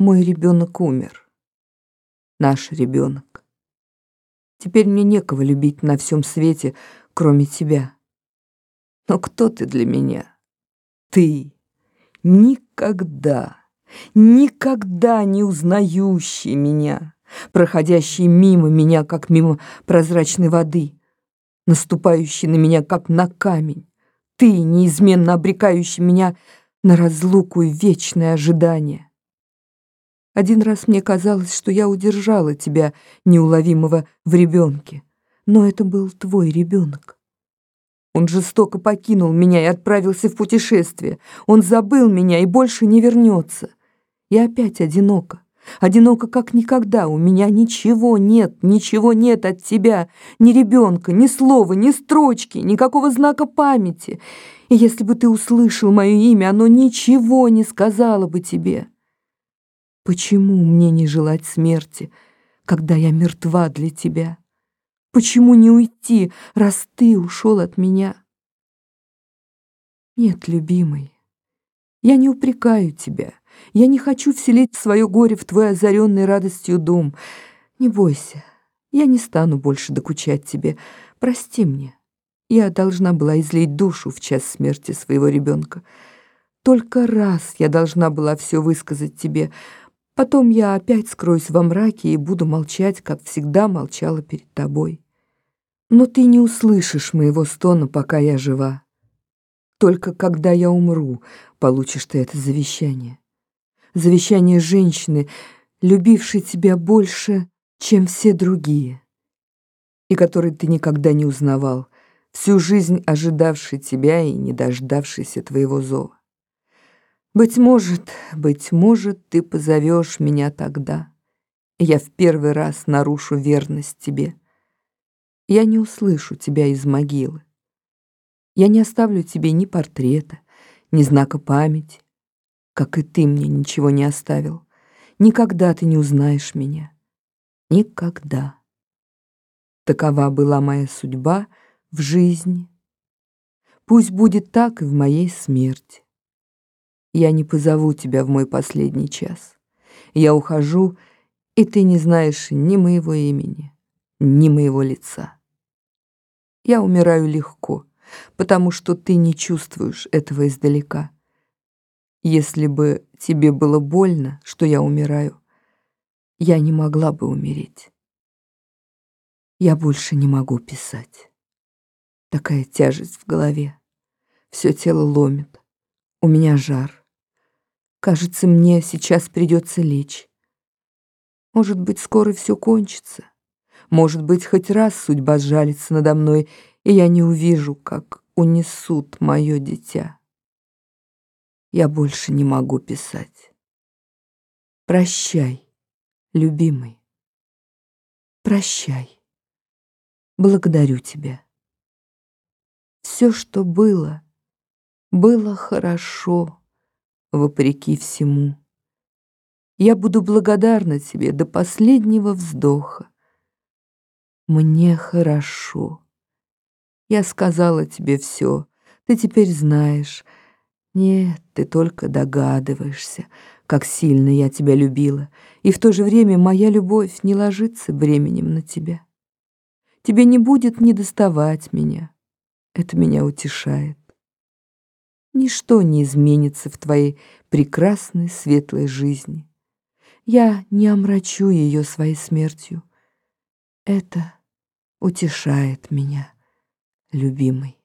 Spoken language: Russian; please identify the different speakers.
Speaker 1: Мой ребенок умер. Наш ребенок. Теперь мне некого любить на всем свете, кроме тебя. Но кто ты для меня? Ты. Никогда, никогда не узнающий меня, проходящий мимо меня, как мимо прозрачной воды, наступающий на меня, как на камень. Ты, неизменно обрекающий меня на разлуку и вечное ожидание. Один раз мне казалось, что я удержала тебя, неуловимого, в ребенке. Но это был твой ребенок. Он жестоко покинул меня и отправился в путешествие. Он забыл меня и больше не вернется. И опять одиноко. Одиноко, как никогда. У меня ничего нет, ничего нет от тебя. Ни ребенка, ни слова, ни строчки, никакого знака памяти. И если бы ты услышал мое имя, оно ничего не сказала бы тебе. Почему мне не желать смерти, когда я мертва для тебя? Почему не уйти, раз ты ушел от меня? Нет, любимый, я не упрекаю тебя. Я не хочу вселить свое горе в твой озаренный радостью дом. Не бойся, я не стану больше докучать тебе. Прости мне. Я должна была излить душу в час смерти своего ребенка. Только раз я должна была все высказать тебе — Потом я опять скроюсь во мраке и буду молчать, как всегда молчала перед тобой. Но ты не услышишь моего стона, пока я жива. Только когда я умру, получишь ты это завещание. Завещание женщины, любившей тебя больше, чем все другие, и которой ты никогда не узнавал, всю жизнь ожидавшей тебя и не дождавшейся твоего зова. Быть может, быть может, ты позовешь меня тогда, я в первый раз нарушу верность тебе. Я не услышу тебя из могилы. Я не оставлю тебе ни портрета, ни знака памяти, как и ты мне ничего не оставил. Никогда ты не узнаешь меня. Никогда. Такова была моя судьба в жизни. Пусть будет так и в моей смерти. Я не позову тебя в мой последний час. Я ухожу, и ты не знаешь ни моего имени, ни моего лица. Я умираю легко, потому что ты не чувствуешь этого издалека. Если бы тебе было больно, что я умираю, я не могла бы умереть. Я больше не могу писать. Такая тяжесть в голове. Все тело ломит. У меня жар. Кажется, мне сейчас придется лечь. Может быть, скоро все кончится. Может быть, хоть раз судьба сжалится надо мной, и я не увижу, как унесут мое дитя. Я больше не могу писать. Прощай, любимый. Прощай. Благодарю тебя. Все, что было, было хорошо вопреки всему. Я буду благодарна тебе до последнего вздоха. Мне хорошо. Я сказала тебе все. Ты теперь знаешь. Нет, ты только догадываешься, как сильно я тебя любила, и в то же время моя любовь не ложится бременем на тебя. Тебе не будет недоставать меня. Это меня утешает. Ничто не изменится в твоей прекрасной светлой жизни. Я не омрачу ее своей смертью. Это утешает меня, любимый.